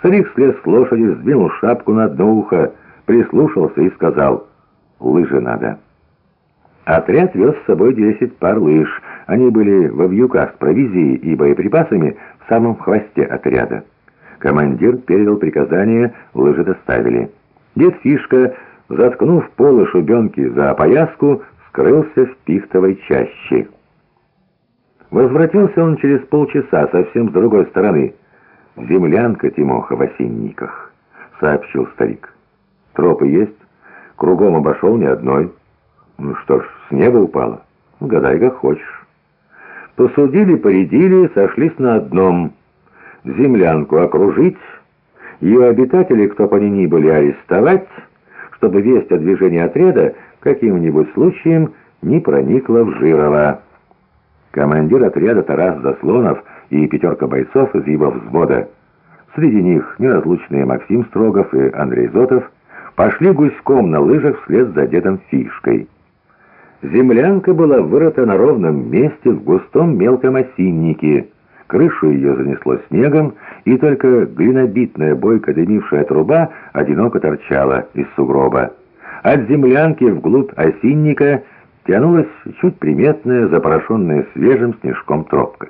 Старик слез с лошади, сдвинул шапку на одно ухо, прислушался и сказал «Лыжи надо». Отряд вез с собой десять пар лыж. Они были во вьюках с провизией и боеприпасами в самом хвосте отряда. Командир передал приказание, лыжи доставили. Дед Фишка, заткнув полы шубенки за опояску, скрылся в пихтовой чаще. Возвратился он через полчаса совсем с другой стороны. «Землянка Тимоха в осинниках», — сообщил старик. «Тропы есть? Кругом обошел ни одной». «Ну что ж, с неба упало. Гадай, как хочешь». Посудили, поредили, сошлись на одном. Землянку окружить, ее обитателей, кто по ни были, арестовать, чтобы весть о движении отряда каким-нибудь случаем не проникла в Жирово. Командир отряда Тарас Заслонов и пятерка бойцов из его взвода, среди них неразлучные Максим Строгов и Андрей Зотов, пошли гуськом на лыжах вслед за дедом Фишкой. Землянка была вырыта на ровном месте в густом мелком осиннике. Крышу ее занесло снегом, и только глинобитная бойко дымившая труба одиноко торчала из сугроба. От землянки вглубь осинника тянулась чуть приметная, запорошенная свежим снежком тропка.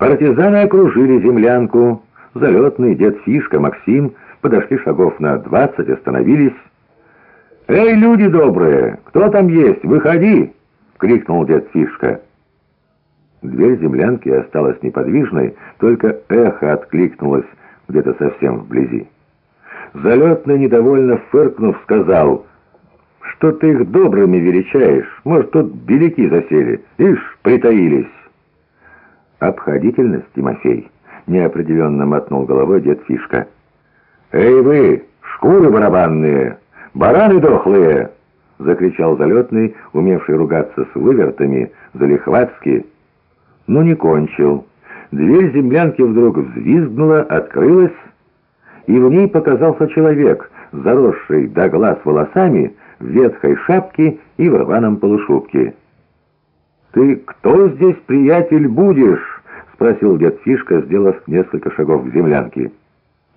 Партизаны окружили землянку. Залетный дед Фишка, Максим подошли шагов на двадцать, остановились. «Эй, люди добрые, кто там есть? Выходи!» — крикнул дед Фишка. Дверь землянки осталась неподвижной, только эхо откликнулось где-то совсем вблизи. Залетный, недовольно фыркнув, сказал, «Что ты их добрыми величаешь? Может, тут беляки засели? Ишь, притаились!» «Обходительность, Тимофей!» — неопределенно мотнул головой дед Фишка. «Эй вы, шкуры барабанные, бараны дохлые!» — закричал залетный, умевший ругаться с вывертами, залихватски, но не кончил. Дверь землянки вдруг взвизгнула, открылась, и в ней показался человек, заросший до глаз волосами, в ветхой шапке и в рваном полушубке. «Ты кто здесь, приятель, будешь?» — спросил дед Фишка, сделав несколько шагов к землянке.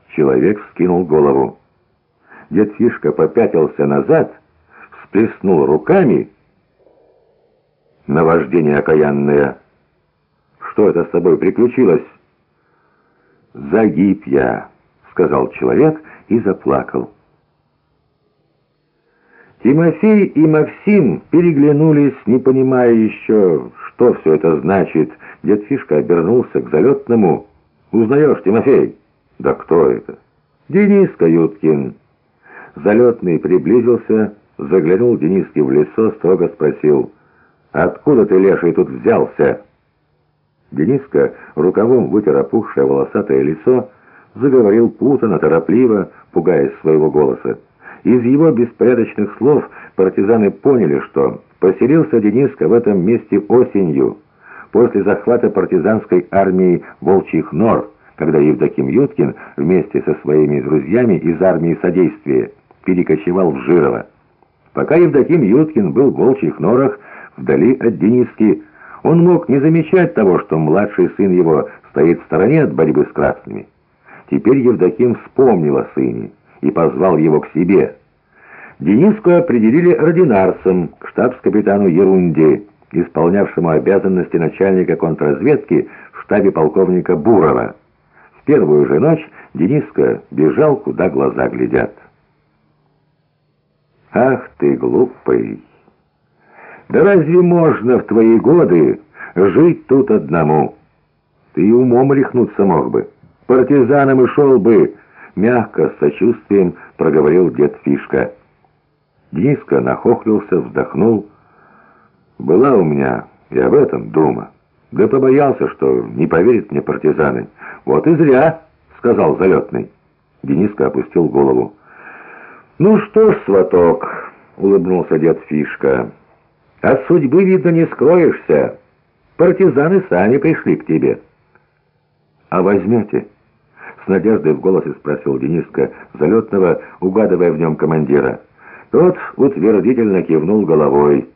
Человек вскинул голову. Дед Фишка попятился назад, всплеснул руками. Наваждение окаянное. «Что это с тобой приключилось?» «Загиб я», — сказал человек и заплакал. Тимофей и Максим переглянулись, не понимая еще, что все это значит. Дед Фишка обернулся к залетному. «Узнаешь, Тимофей?» «Да кто это?» «Денис Каюткин». Залетный приблизился, заглянул Дениске в лицо, строго спросил. «Откуда ты, леший, тут взялся?» Дениска рукавом вытер опухшее волосатое лицо, заговорил путано, торопливо, пугаясь своего голоса. Из его беспорядочных слов партизаны поняли, что поселился Дениска в этом месте осенью, после захвата партизанской армии «Волчьих нор», когда Евдоким Юткин вместе со своими друзьями из армии содействия перекочевал в Жирово. Пока Евдоким Юткин был в Волчьих норах, вдали от Дениски, он мог не замечать того, что младший сын его стоит в стороне от борьбы с красными. Теперь Евдоким вспомнил о сыне и позвал его к себе. Дениску определили ординарцем к штабс-капитану Ерунде, исполнявшему обязанности начальника контрразведки в штабе полковника Бурова. В первую же ночь Дениска бежал, куда глаза глядят. «Ах ты, глупый! Да разве можно в твои годы жить тут одному? Ты умом рехнуться мог бы, партизаном и шел бы!» Мягко, с сочувствием проговорил дед Фишка. Дениска нахохлился, вздохнул. «Была у меня и об этом дума. Да побоялся, что не поверят мне партизаны. Вот и зря!» — сказал залетный. Дениска опустил голову. «Ну что ж, сваток!» — улыбнулся дед Фишка. «От судьбы, видно, не скроешься. Партизаны сами пришли к тебе». «А возьмете?» С надеждой в голосе спросил Дениска залетного, угадывая в нем командира. Тот утвердительно кивнул головой.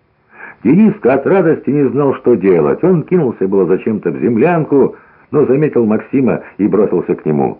Дениска от радости не знал, что делать. Он кинулся было зачем-то в землянку, но заметил Максима и бросился к нему.